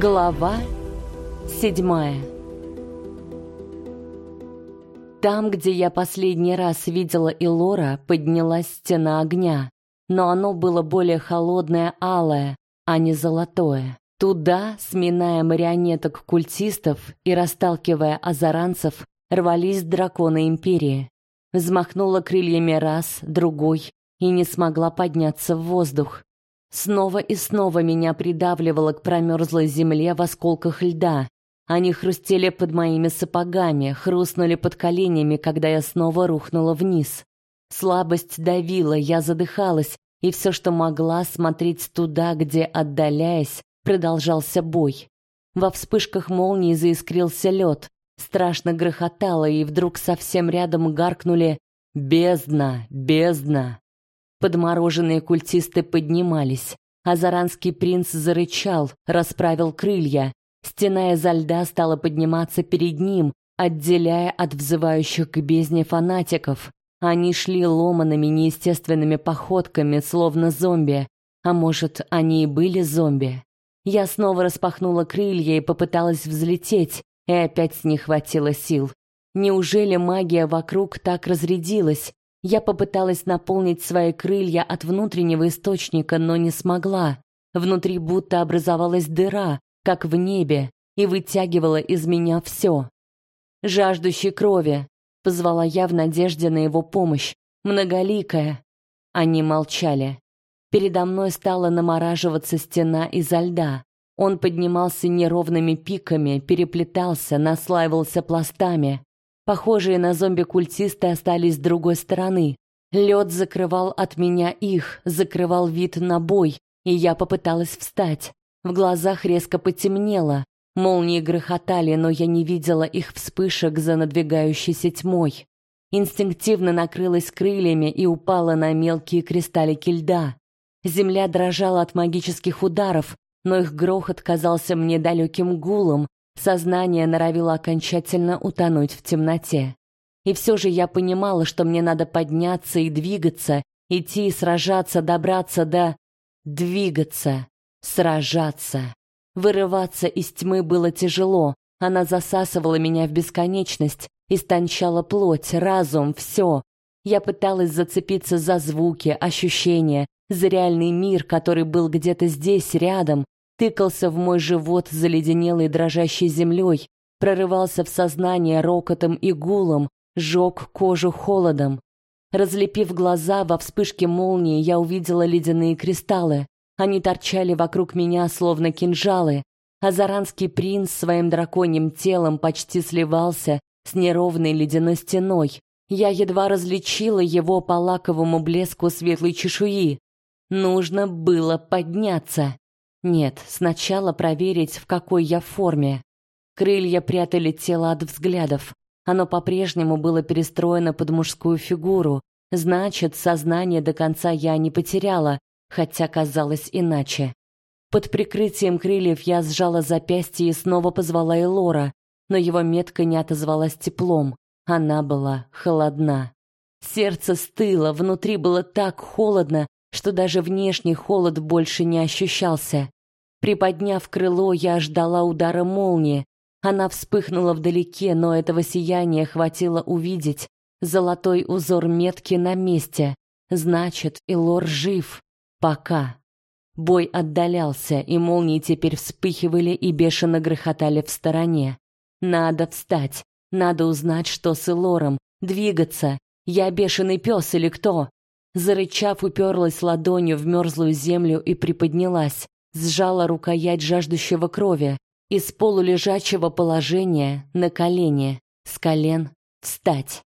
Глава седьмая Там, где я последний раз видела Илора, поднялась стена огня, но оно было более холодное алое, а не золотое. Туда, сминая марионеток культистов и расталкивая азаранцев, рвались драконы Империи. Взмахнула крыльями раз, другой, и не смогла подняться в воздух. Снова и снова меня придавливало к промерзлой земле в осколках льда. Они хрустели под моими сапогами, хрустнули под коленями, когда я снова рухнула вниз. Слабость давила, я задыхалась, и все, что могла, смотреть туда, где, отдаляясь, продолжался бой. Во вспышках молнии заискрился лед, страшно грохотало, и вдруг совсем рядом гаркнули «Бездна! Бездна!». Подмороженные культисты поднимались. Азаранский принц зарычал, расправил крылья. Стена изо льда стала подниматься перед ним, отделяя от взывающих к бездне фанатиков. Они шли ломаными неестественными походками, словно зомби. А может, они и были зомби? Я снова распахнула крылья и попыталась взлететь, и опять не хватило сил. Неужели магия вокруг так разрядилась? Я попыталась наполнить свои крылья от внутреннего источника, но не смогла. Внутри будто образовалась дыра, как в небе, и вытягивала из меня все. «Жаждущий крови», — позвала я в надежде на его помощь, многоликая. Они молчали. Передо мной стала намораживаться стена изо льда. Он поднимался неровными пиками, переплетался, наслаивался пластами. Похожие на зомби-культисты остались с другой стороны. Лед закрывал от меня их, закрывал вид на бой, и я попыталась встать. В глазах резко потемнело. Молнии грохотали, но я не видела их вспышек за надвигающейся тьмой. Инстинктивно накрылась крыльями и упала на мелкие кристаллики льда. Земля дрожала от магических ударов, но их грохот казался мне далеким гулом, Сознание норовило окончательно утонуть в темноте. И все же я понимала, что мне надо подняться и двигаться, идти и сражаться, добраться до... Двигаться, сражаться. Вырываться из тьмы было тяжело, она засасывала меня в бесконечность, истончала плоть, разум, все. Я пыталась зацепиться за звуки, ощущения, за реальный мир, который был где-то здесь, рядом, тыкался в мой живот заледенелой дрожащей землей, прорывался в сознание рокотом и гулом, жег кожу холодом. Разлепив глаза во вспышке молнии, я увидела ледяные кристаллы. Они торчали вокруг меня, словно кинжалы. Азаранский принц своим драконьим телом почти сливался с неровной ледяной стеной. Я едва различила его по лаковому блеску светлой чешуи. Нужно было подняться. Нет, сначала проверить, в какой я форме. Крылья прятали тело от взглядов. Оно по-прежнему было перестроено под мужскую фигуру. Значит, сознание до конца я не потеряла, хотя казалось иначе. Под прикрытием крыльев я сжала запястье и снова позвала Элора, но его метка не отозвалась теплом. Она была холодна. Сердце стыло, внутри было так холодно, что даже внешний холод больше не ощущался. Приподняв крыло, я ждала удара молнии. Она вспыхнула вдалеке, но этого сияния хватило увидеть золотой узор метки на месте. Значит, Илор жив. Пока. Бой отдалялся, и молнии теперь вспыхивали и бешено грохотали в стороне. Надо встать. Надо узнать, что с Илором. Двигаться. Я бешеный пес или кто? Зарычав, уперлась ладонью в мерзлую землю и приподнялась, сжала рукоять жаждущего крови, из полулежачего положения на колени, с колен встать.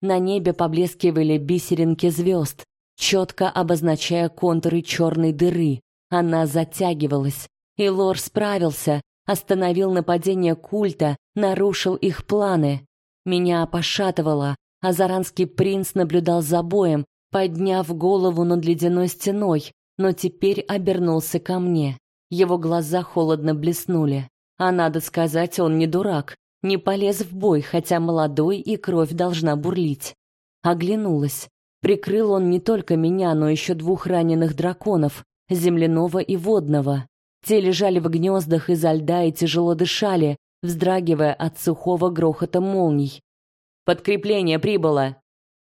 На небе поблескивали бисеринки звезд, четко обозначая контуры черной дыры. Она затягивалась, и Лор справился, остановил нападение культа, нарушил их планы. Меня пошатывало, а Заранский принц наблюдал за боем, подняв голову над ледяной стеной, но теперь обернулся ко мне. Его глаза холодно блеснули. А надо сказать, он не дурак, не полез в бой, хотя молодой и кровь должна бурлить. Оглянулась. Прикрыл он не только меня, но еще двух раненых драконов, земляного и водного. Те лежали в гнездах изо льда и тяжело дышали, вздрагивая от сухого грохота молний. «Подкрепление прибыло!»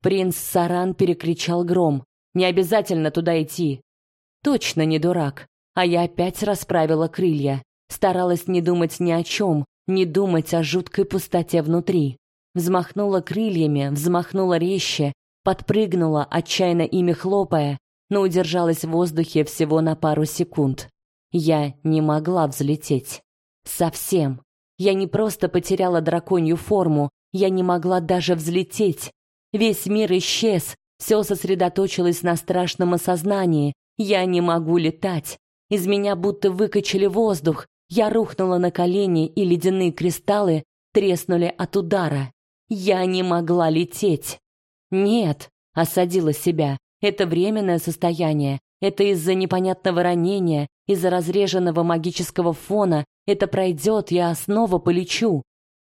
Принц Саран перекричал гром. «Не обязательно туда идти!» Точно не дурак. А я опять расправила крылья. Старалась не думать ни о чем, не думать о жуткой пустоте внутри. Взмахнула крыльями, взмахнула резче, подпрыгнула, отчаянно ими хлопая, но удержалась в воздухе всего на пару секунд. Я не могла взлететь. Совсем. Я не просто потеряла драконью форму, я не могла даже взлететь. Весь мир исчез, все сосредоточилось на страшном осознании. Я не могу летать. Из меня будто выкачали воздух. Я рухнула на колени, и ледяные кристаллы треснули от удара. Я не могла лететь. Нет, осадила себя. Это временное состояние. Это из-за непонятного ранения, из-за разреженного магического фона. Это пройдет, я снова полечу.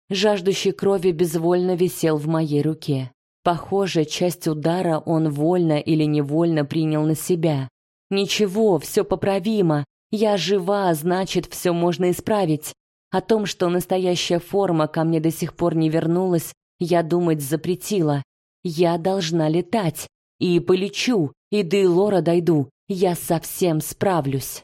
Жаждущий крови безвольно висел в моей руке. Похоже, часть удара он вольно или невольно принял на себя. Ничего, все поправимо. Я жива, значит, все можно исправить. О том, что настоящая форма ко мне до сих пор не вернулась, я думать запретила. Я должна летать. И полечу, и до Лора дойду. Я совсем справлюсь.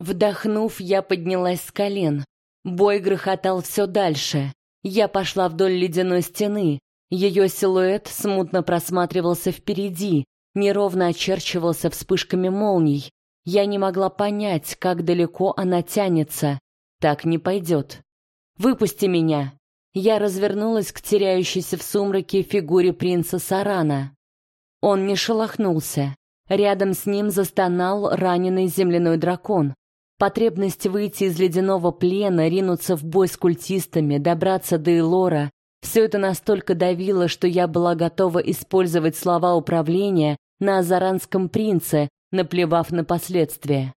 Вдохнув, я поднялась с колен. Бой грохотал все дальше. Я пошла вдоль ледяной стены. Ее силуэт смутно просматривался впереди, неровно очерчивался вспышками молний. Я не могла понять, как далеко она тянется. Так не пойдет. «Выпусти меня!» Я развернулась к теряющейся в сумраке фигуре принца Сарана. Он не шелохнулся. Рядом с ним застонал раненый земляной дракон. Потребность выйти из ледяного плена, ринуться в бой с культистами, добраться до Элора — все это настолько давило, что я была готова использовать слова управления на Азаранском принце, наплевав на последствия.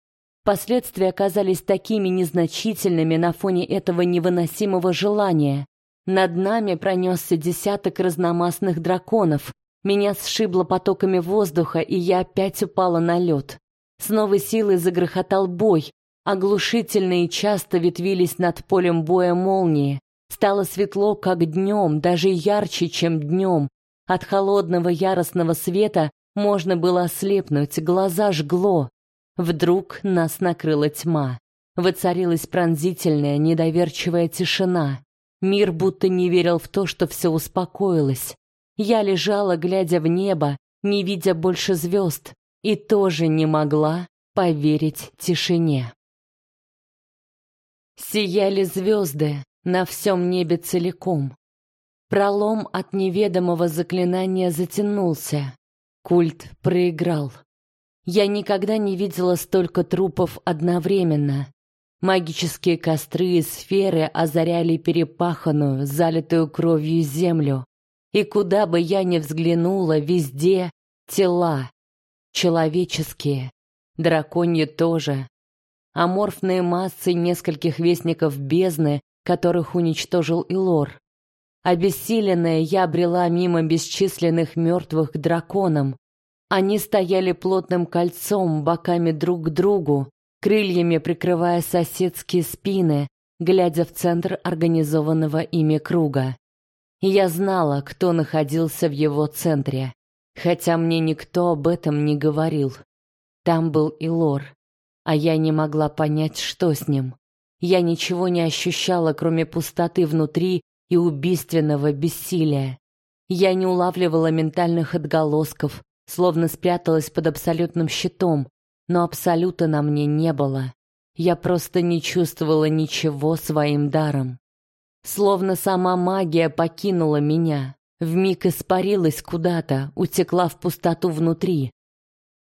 Последствия оказались такими незначительными на фоне этого невыносимого желания. Над нами пронесся десяток разномастных драконов. Меня сшибло потоками воздуха, и я опять упала на лед. С новой силой загрохотал бой. Оглушительно и часто ветвились над полем боя молнии. Стало светло, как днем, даже ярче, чем днем. От холодного яростного света можно было ослепнуть, глаза жгло. Вдруг нас накрыла тьма. Воцарилась пронзительная, недоверчивая тишина. Мир будто не верил в то, что все успокоилось. Я лежала, глядя в небо, не видя больше звезд, и тоже не могла поверить тишине. Сияли звезды на всем небе целиком. Пролом от неведомого заклинания затянулся. Культ проиграл. Я никогда не видела столько трупов одновременно. Магические костры и сферы озаряли перепаханную, залитую кровью землю. И куда бы я ни взглянула, везде тела. Человеческие. Драконьи тоже. Аморфные массы нескольких вестников бездны, которых уничтожил Илор. Обессиленная, я брела мимо бесчисленных мертвых к драконам. Они стояли плотным кольцом, боками друг к другу, крыльями прикрывая соседские спины, глядя в центр организованного ими круга. я знала, кто находился в его центре, хотя мне никто об этом не говорил. Там был Илор, а я не могла понять, что с ним. Я ничего не ощущала, кроме пустоты внутри и убийственного бессилия. Я не улавливала ментальных отголосков, словно спряталась под абсолютным щитом, но абсолюта на мне не было. Я просто не чувствовала ничего своим даром. Словно сама магия покинула меня, вмиг испарилась куда-то, утекла в пустоту внутри.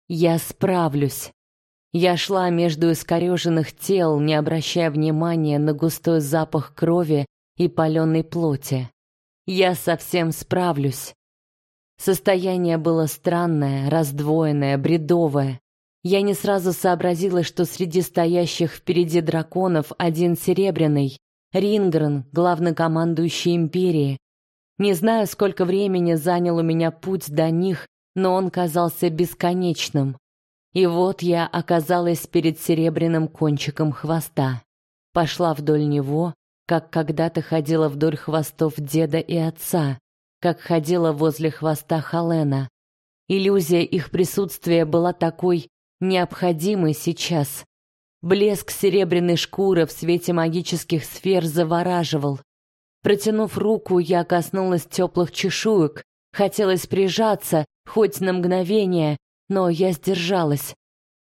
Я справлюсь. Я шла между искореженных тел, не обращая внимания на густой запах крови и паленой плоти. Я совсем справлюсь. Состояние было странное, раздвоенное, бредовое. Я не сразу сообразила, что среди стоящих впереди драконов один серебряный, Рингрен, главнокомандующий империи. Не знаю, сколько времени занял у меня путь до них, но он казался бесконечным. И вот я оказалась перед серебряным кончиком хвоста. Пошла вдоль него, как когда-то ходила вдоль хвостов деда и отца, как ходила возле хвоста Халена. Иллюзия их присутствия была такой необходимой сейчас. Блеск серебряной шкуры в свете магических сфер завораживал. Протянув руку, я коснулась теплых чешуек, хотелось прижаться, хоть на мгновение, но я сдержалась.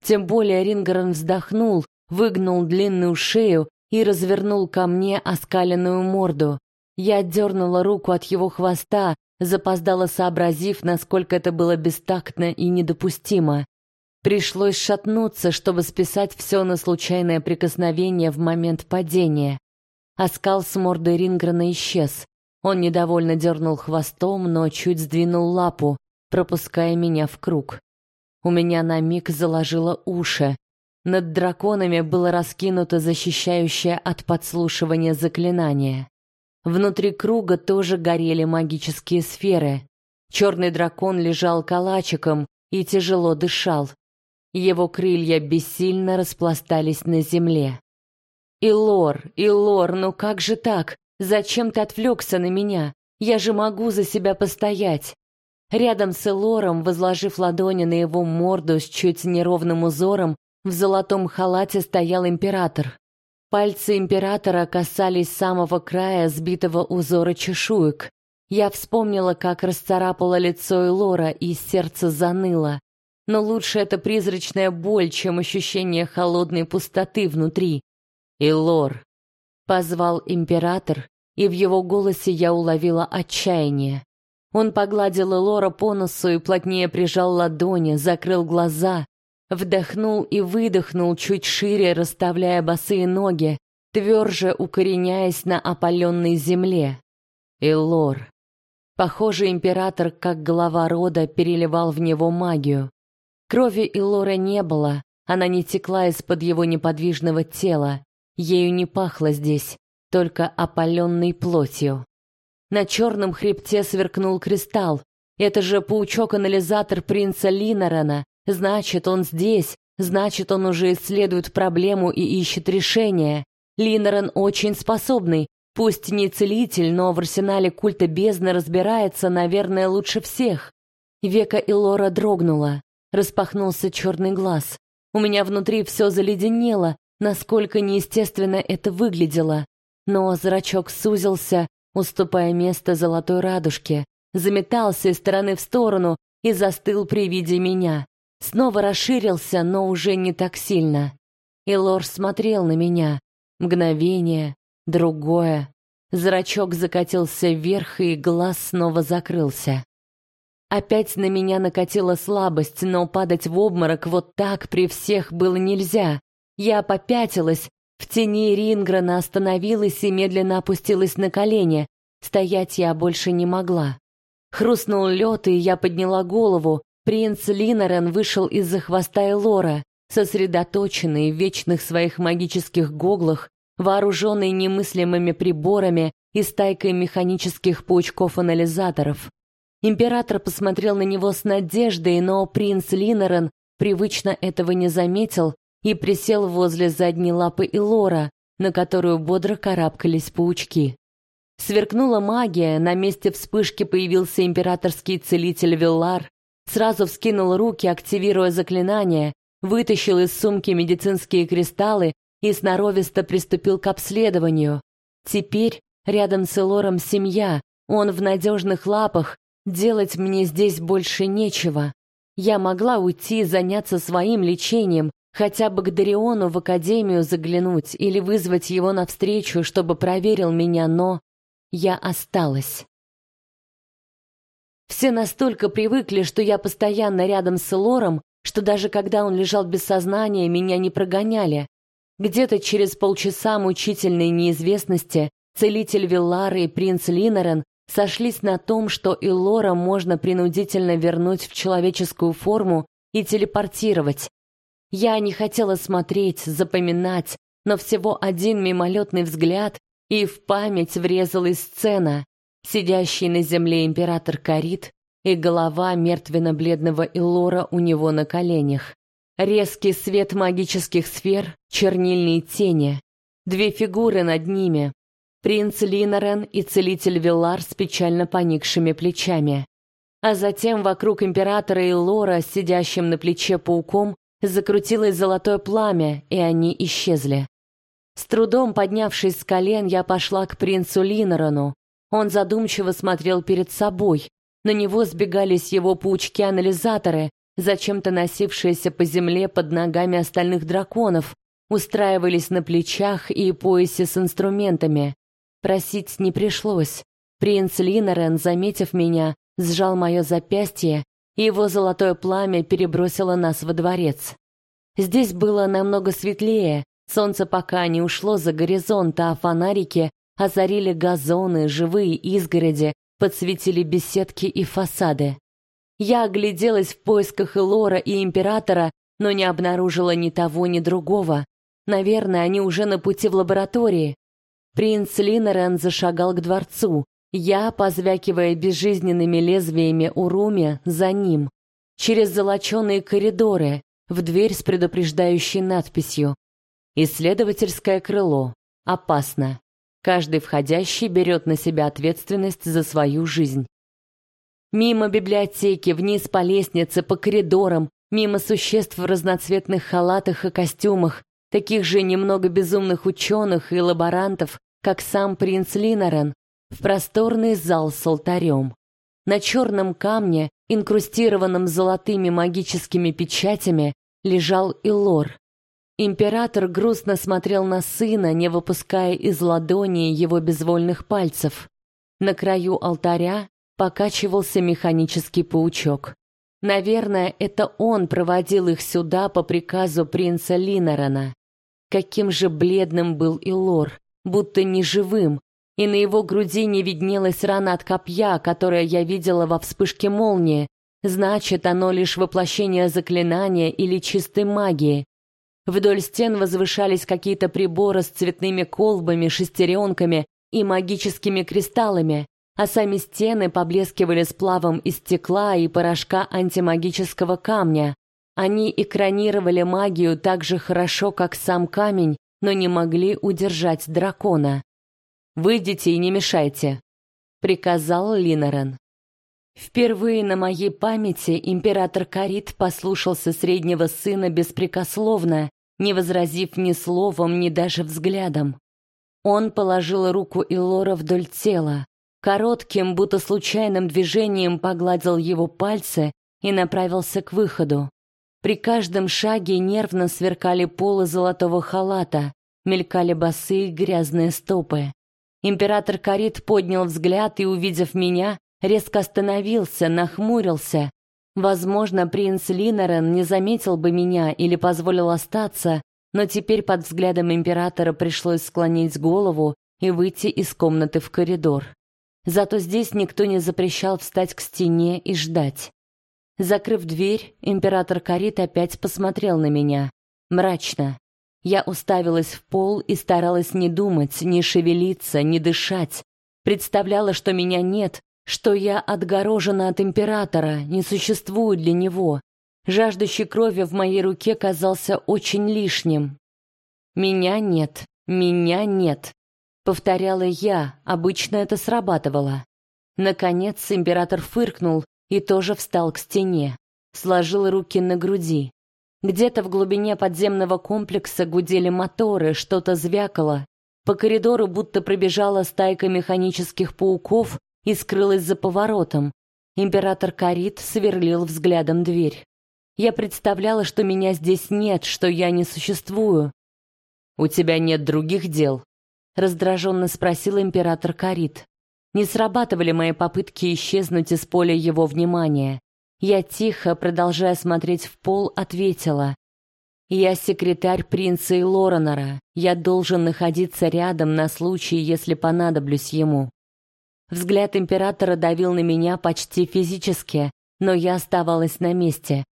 Тем более Рингарен вздохнул, выгнул длинную шею и развернул ко мне оскаленную морду. Я отдернула руку от его хвоста, запоздала сообразив, насколько это было бестактно и недопустимо. Пришлось шатнуться, чтобы списать все на случайное прикосновение в момент падения. Оскал с мордой Рингрена исчез. Он недовольно дернул хвостом, но чуть сдвинул лапу, пропуская меня в круг. У меня на миг заложило уши. Над драконами было раскинуто защищающее от подслушивания заклинание. Внутри круга тоже горели магические сферы. Черный дракон лежал калачиком и тяжело дышал. Его крылья бессильно распластались на земле. «Илор, Илор, ну как же так? Зачем ты отвлекся на меня? Я же могу за себя постоять!» Рядом с Элором, возложив ладони на его морду с чуть неровным узором, в золотом халате стоял император. Пальцы императора касались самого края сбитого узора чешуек. Я вспомнила, как расцарапало лицо Элора, и сердце заныло. Но лучше это призрачная боль, чем ощущение холодной пустоты внутри. «Элор!» — позвал император, и в его голосе я уловила отчаяние. Он погладил Элора по носу и плотнее прижал ладони, закрыл глаза, вдохнул и выдохнул чуть шире, расставляя босые ноги, тверже укореняясь на опаленной земле. Элор. Похоже, император, как глава рода, переливал в него магию. Крови Элора не было, она не текла из-под его неподвижного тела, ею не пахло здесь, только опаленной плотью. На черном хребте сверкнул кристалл. Это же паучок-анализатор принца Линорена. Значит, он здесь. Значит, он уже исследует проблему и ищет решение. Линорен очень способный. Пусть не целитель, но в арсенале культа бездны разбирается, наверное, лучше всех. Века Илора дрогнула. Распахнулся черный глаз. У меня внутри все заледенело, насколько неестественно это выглядело. Но зрачок сузился, уступая место золотой радужке, заметался из стороны в сторону и застыл при виде меня. Снова расширился, но уже не так сильно. И Лор смотрел на меня. Мгновение, другое. Зрачок закатился вверх, и глаз снова закрылся. Опять на меня накатила слабость, но падать в обморок вот так при всех было нельзя. Я попятилась, в тени Ринграна остановилась и медленно опустилась на колени. Стоять я больше не могла. Хрустнул лед, и я подняла голову. Принц Линорен вышел из-за хвоста Элора, сосредоточенный в вечных своих магических гоглах, вооруженный немыслимыми приборами и стайкой механических паучков-анализаторов. Император посмотрел на него с надеждой, но принц Линорен привычно этого не заметил и присел возле задней лапы Илора, на которую бодро карабкались паучки. Сверкнула магия, на месте вспышки появился императорский целитель Виллар, сразу вскинул руки, активируя заклинание, вытащил из сумки медицинские кристаллы и сноровисто приступил к обследованию. Теперь рядом с Элором семья, он в надежных лапах, делать мне здесь больше нечего. Я могла уйти, заняться своим лечением, Хотя бы к Дариону в академию заглянуть или вызвать его навстречу, чтобы проверил меня, но я осталась. Все настолько привыкли, что я постоянно рядом с Лором, что даже когда он лежал без сознания, меня не прогоняли. Где-то через полчаса мучительной неизвестности целитель Виллары и принц Линорен сошлись на том, что и Лора можно принудительно вернуть в человеческую форму и телепортировать, я не хотела смотреть, запоминать, но всего один мимолетный взгляд, и в память врезалась сцена. Сидящий на земле император Карит и голова мертвенно-бледного Илора у него на коленях. Резкий свет магических сфер, чернильные тени. Две фигуры над ними. Принц Линорен и целитель Вилар с печально поникшими плечами. А затем вокруг императора и Лора, сидящим на плече пауком, закрутилось золотое пламя, и они исчезли. С трудом поднявшись с колен, я пошла к принцу Линорану. Он задумчиво смотрел перед собой. На него сбегались его паучки-анализаторы, зачем-то носившиеся по земле под ногами остальных драконов, устраивались на плечах и поясе с инструментами. Просить не пришлось. Принц Линорен, заметив меня, сжал мое запястье, и его золотое пламя перебросило нас во дворец. Здесь было намного светлее, солнце пока не ушло за горизонт, а фонарики озарили газоны, живые изгороди, подсветили беседки и фасады. Я огляделась в поисках Элора и Императора, но не обнаружила ни того, ни другого. Наверное, они уже на пути в лаборатории. Принц Линорен зашагал к дворцу. Я, позвякивая безжизненными лезвиями Уруми, за ним. Через золоченые коридоры, в дверь с предупреждающей надписью. «Исследовательское крыло. Опасно. Каждый входящий берет на себя ответственность за свою жизнь». Мимо библиотеки, вниз по лестнице, по коридорам, мимо существ в разноцветных халатах и костюмах, таких же немного безумных ученых и лаборантов, как сам принц Линорен, в просторный зал с алтарем. На черном камне, инкрустированном золотыми магическими печатями, лежал Илор. Император грустно смотрел на сына, не выпуская из ладони его безвольных пальцев. На краю алтаря покачивался механический паучок. Наверное, это он проводил их сюда по приказу принца Линорана. Каким же бледным был Илор, будто неживым, и на его груди не виднелась рана от копья, которое я видела во вспышке молнии. Значит, оно лишь воплощение заклинания или чистой магии. Вдоль стен возвышались какие-то приборы с цветными колбами, шестеренками и магическими кристаллами а сами стены поблескивали сплавом из стекла и порошка антимагического камня. Они экранировали магию так же хорошо, как сам камень, но не могли удержать дракона. «Выйдите и не мешайте», — приказал Линорен. Впервые на моей памяти император Карит послушался среднего сына беспрекословно, не возразив ни словом, ни даже взглядом. Он положил руку Илора вдоль тела, Коротким, будто случайным движением погладил его пальцы и направился к выходу. При каждом шаге нервно сверкали полы золотого халата, мелькали босые грязные стопы. Император Карит поднял взгляд и, увидев меня, резко остановился, нахмурился. Возможно, принц Линорен не заметил бы меня или позволил остаться, но теперь под взглядом императора пришлось склонить голову и выйти из комнаты в коридор. Зато здесь никто не запрещал встать к стене и ждать. Закрыв дверь, император Карит опять посмотрел на меня. Мрачно. Я уставилась в пол и старалась не думать, не шевелиться, не дышать. Представляла, что меня нет, что я отгорожена от императора, не существую для него. Жаждущий крови в моей руке казался очень лишним. Меня нет, меня нет повторяла я, обычно это срабатывало. Наконец император фыркнул и тоже встал к стене, сложил руки на груди. Где-то в глубине подземного комплекса гудели моторы, что-то звякало. По коридору будто пробежала стайка механических пауков и скрылась за поворотом. Император Карит сверлил взглядом дверь. Я представляла, что меня здесь нет, что я не существую. «У тебя нет других дел?» раздраженно спросил император Карит. Не срабатывали мои попытки исчезнуть из поля его внимания. Я тихо, продолжая смотреть в пол, ответила: "Я секретарь принца и Лоренора. Я должен находиться рядом на случай, если понадоблюсь ему". Взгляд императора давил на меня почти физически, но я оставалась на месте.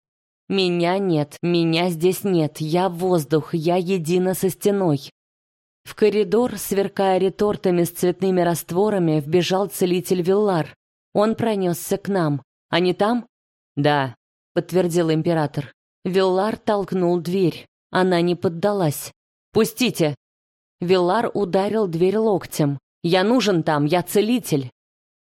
Меня нет, меня здесь нет. Я воздух, я едина со стеной. В коридор, сверкая ретортами с цветными растворами, вбежал целитель Виллар. Он пронесся к нам. «Они там?» «Да», — подтвердил император. Виллар толкнул дверь. Она не поддалась. «Пустите!» Виллар ударил дверь локтем. «Я нужен там, я целитель!»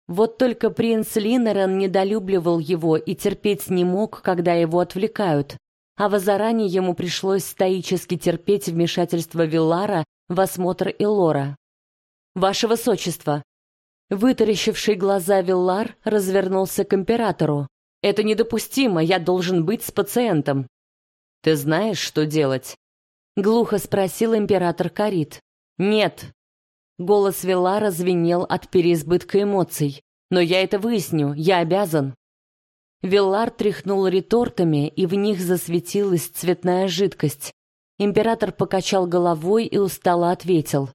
Вот только принц Линнерен недолюбливал его и терпеть не мог, когда его отвлекают. А в Азаране ему пришлось стоически терпеть вмешательство Виллара в осмотр Элора. «Ваше Высочество!» Вытаращивший глаза Виллар развернулся к императору. «Это недопустимо, я должен быть с пациентом». «Ты знаешь, что делать?» Глухо спросил император Карит. «Нет», Голос Велара звенел от переизбытка эмоций. «Но я это выясню, я обязан». Веллар тряхнул ретортами, и в них засветилась цветная жидкость. Император покачал головой и устало ответил.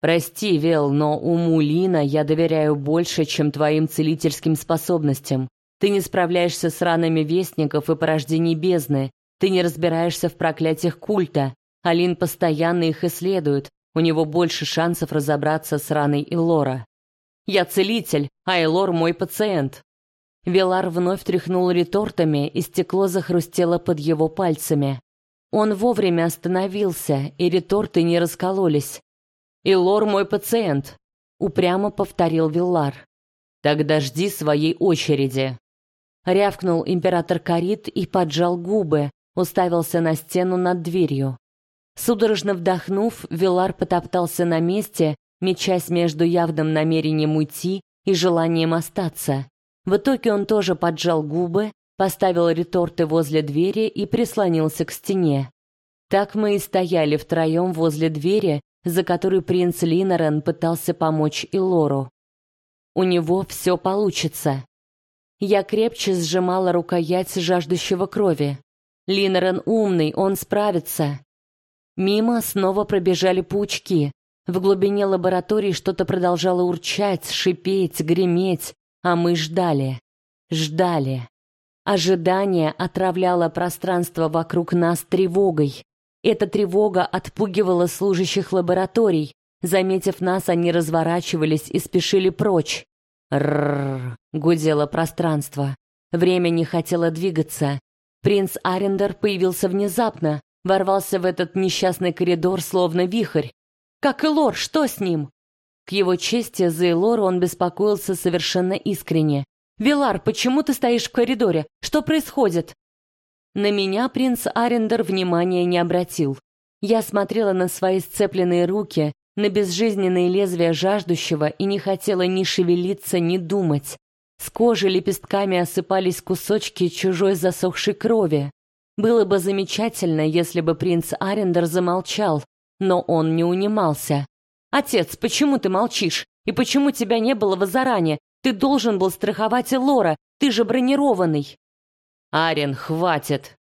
«Прости, Вел, но уму Лина я доверяю больше, чем твоим целительским способностям. Ты не справляешься с ранами вестников и порождений бездны. Ты не разбираешься в проклятиях культа. Алин постоянно их исследует, у него больше шансов разобраться с раной Илора. «Я целитель, а Илор мой пациент». Велар вновь тряхнул ретортами, и стекло захрустело под его пальцами. Он вовремя остановился, и реторты не раскололись. «Илор мой пациент», — упрямо повторил Виллар. «Тогда жди своей очереди». Рявкнул император Карит и поджал губы, уставился на стену над дверью. Судорожно вдохнув, Вилар потоптался на месте, мечась между явным намерением уйти и желанием остаться. В итоге он тоже поджал губы, поставил реторты возле двери и прислонился к стене. Так мы и стояли втроем возле двери, за которой принц Линорен пытался помочь Илору. У него все получится. Я крепче сжимала рукоять жаждущего крови. Линорен умный, он справится. Мимо снова пробежали паучки. В глубине лаборатории что-то продолжало урчать, шипеть, греметь, а мы ждали. Ждали. Ожидание отравляло пространство вокруг нас тревогой. Эта тревога отпугивала служащих лабораторий. Заметив нас, они разворачивались и спешили прочь. Рррр, гудело пространство. Время не хотело двигаться. Принц Арендер появился внезапно, ворвался в этот несчастный коридор словно вихрь. Как и Лор, что с ним? К его чести, за Элору он беспокоился совершенно искренне. «Вилар, почему ты стоишь в коридоре? Что происходит?» На меня принц Арендер внимания не обратил. Я смотрела на свои сцепленные руки, на безжизненные лезвия жаждущего и не хотела ни шевелиться, ни думать. С кожи лепестками осыпались кусочки чужой засохшей крови. Было бы замечательно, если бы принц Арендер замолчал, но он не унимался. «Отец, почему ты молчишь? И почему тебя не было в Азаране? Ты должен был страховать Элора, ты же бронированный!» «Арен, хватит!»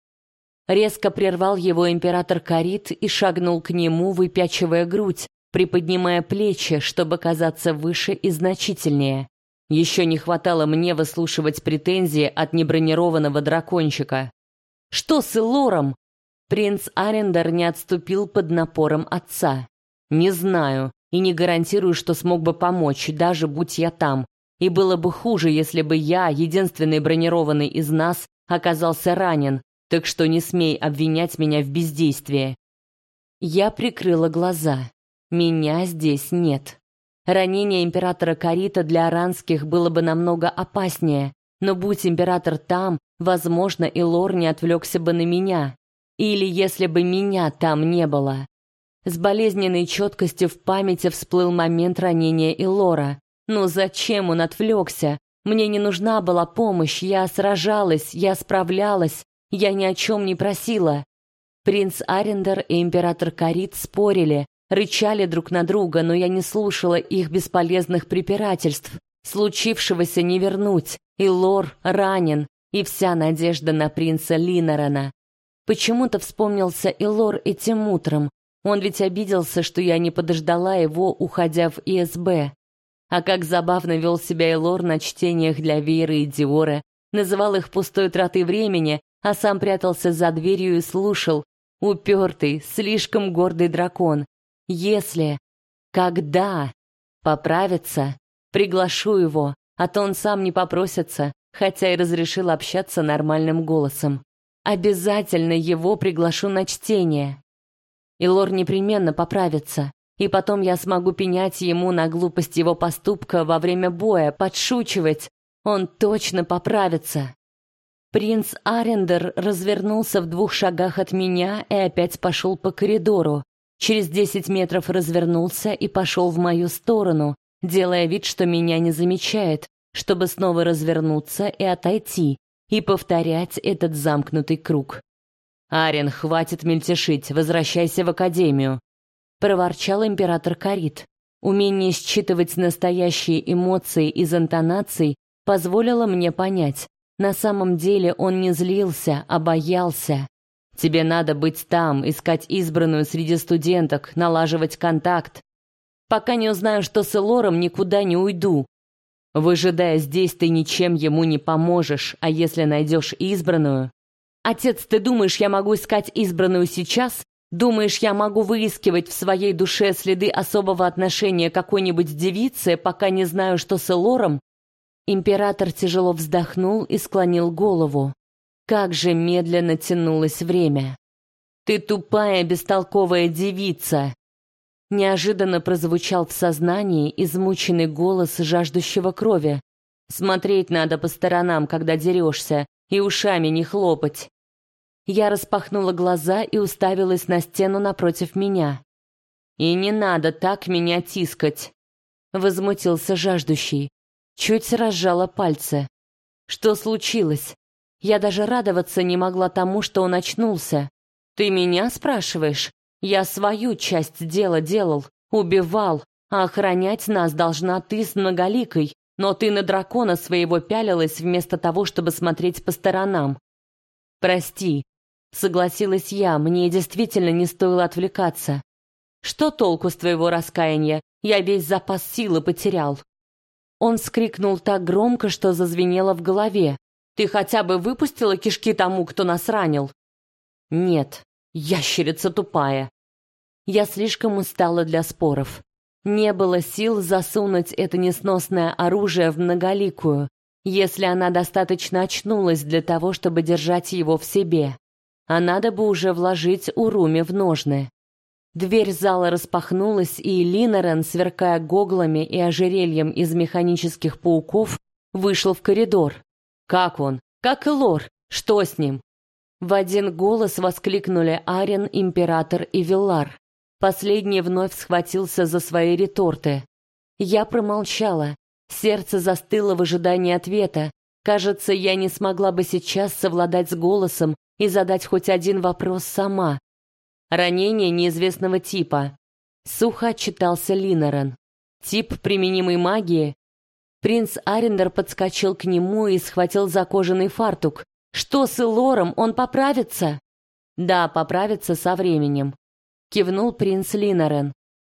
Резко прервал его император Карит и шагнул к нему, выпячивая грудь, приподнимая плечи, чтобы казаться выше и значительнее. Еще не хватало мне выслушивать претензии от небронированного дракончика. Что с Элором? Принц Арендер не отступил под напором отца. Не знаю и не гарантирую, что смог бы помочь, даже будь я там. И было бы хуже, если бы я, единственный бронированный из нас, оказался ранен, так что не смей обвинять меня в бездействии. Я прикрыла глаза. Меня здесь нет. Ранение императора Карита для аранских было бы намного опаснее, но будь император там, возможно, и Лор не отвлекся бы на меня. Или если бы меня там не было. С болезненной четкостью в памяти всплыл момент ранения Илора. Но зачем он отвлекся? Мне не нужна была помощь, я сражалась, я справлялась, я ни о чем не просила. Принц Арендер и император Карит спорили, рычали друг на друга, но я не слушала их бесполезных препирательств. Случившегося не вернуть, и Лор ранен, и вся надежда на принца Линорена. Почему-то вспомнился и Лор этим утром. Он ведь обиделся, что я не подождала его, уходя в ИСБ. А как забавно вел себя Элор на чтениях для Веры и Диора, называл их пустой тратой времени, а сам прятался за дверью и слушал. Упертый, слишком гордый дракон. Если... Когда... Поправится, Приглашу его, а то он сам не попросится, хотя и разрешил общаться нормальным голосом. Обязательно его приглашу на чтение. И Лор непременно поправится. И потом я смогу пенять ему на глупость его поступка во время боя, подшучивать. Он точно поправится. Принц Арендер развернулся в двух шагах от меня и опять пошел по коридору. Через десять метров развернулся и пошел в мою сторону, делая вид, что меня не замечает, чтобы снова развернуться и отойти, и повторять этот замкнутый круг. «Арен, хватит мельтешить, возвращайся в академию», — проворчал император Карит. Умение считывать настоящие эмоции из интонаций позволило мне понять, на самом деле он не злился, а боялся. Тебе надо быть там, искать избранную среди студенток, налаживать контакт. Пока не узнаю, что с Элором, никуда не уйду. Выжидая здесь, ты ничем ему не поможешь, а если найдешь избранную... Отец, ты думаешь, я могу искать избранную сейчас? Думаешь, я могу выискивать в своей душе следы особого отношения какой-нибудь девицы, пока не знаю, что с Элором? Император тяжело вздохнул и склонил голову. Как же медленно тянулось время. Ты тупая, бестолковая девица. Неожиданно прозвучал в сознании измученный голос жаждущего крови. Смотреть надо по сторонам, когда дерешься, и ушами не хлопать. Я распахнула глаза и уставилась на стену напротив меня. И не надо так меня тискать, возмутился жаждущий. Чуть разжала пальцы. Что случилось? Я даже радоваться не могла тому, что он очнулся. Ты меня спрашиваешь? Я свою часть дела делал, убивал, а охранять нас должна ты с многоликой, но ты на дракона своего пялилась вместо того, чтобы смотреть по сторонам. Прости, согласилась я, мне действительно не стоило отвлекаться. Что толку с твоего раскаяния? Я весь запас силы потерял. Он скрикнул так громко, что зазвенело в голове. «Ты хотя бы выпустила кишки тому, кто нас ранил?» «Нет, ящерица тупая». Я слишком устала для споров. Не было сил засунуть это несносное оружие в многоликую, если она достаточно очнулась для того, чтобы держать его в себе. А надо бы уже вложить Уруми в ножны. Дверь зала распахнулась, и Линорен, сверкая гоглами и ожерельем из механических пауков, вышел в коридор. «Как он? Как и Лор? Что с ним?» В один голос воскликнули Арен, Император и Виллар. Последний вновь схватился за свои реторты. Я промолчала. Сердце застыло в ожидании ответа. Кажется, я не смогла бы сейчас совладать с голосом и задать хоть один вопрос сама. Ранение неизвестного типа. Сухо отчитался Линорен. Тип применимой магии. Принц Арендер подскочил к нему и схватил за кожаный фартук. Что с Элором? Он поправится? Да, поправится со временем. Кивнул принц Линорен.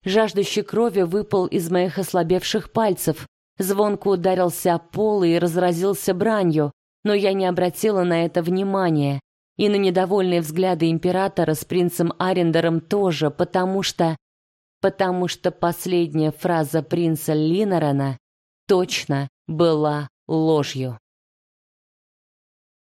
Жаждущий крови выпал из моих ослабевших пальцев, звонко ударился о пол и разразился бранью, но я не обратила на это внимания и на недовольные взгляды императора с принцем Арендером тоже, потому что... Потому что последняя фраза принца Линорена точно была ложью.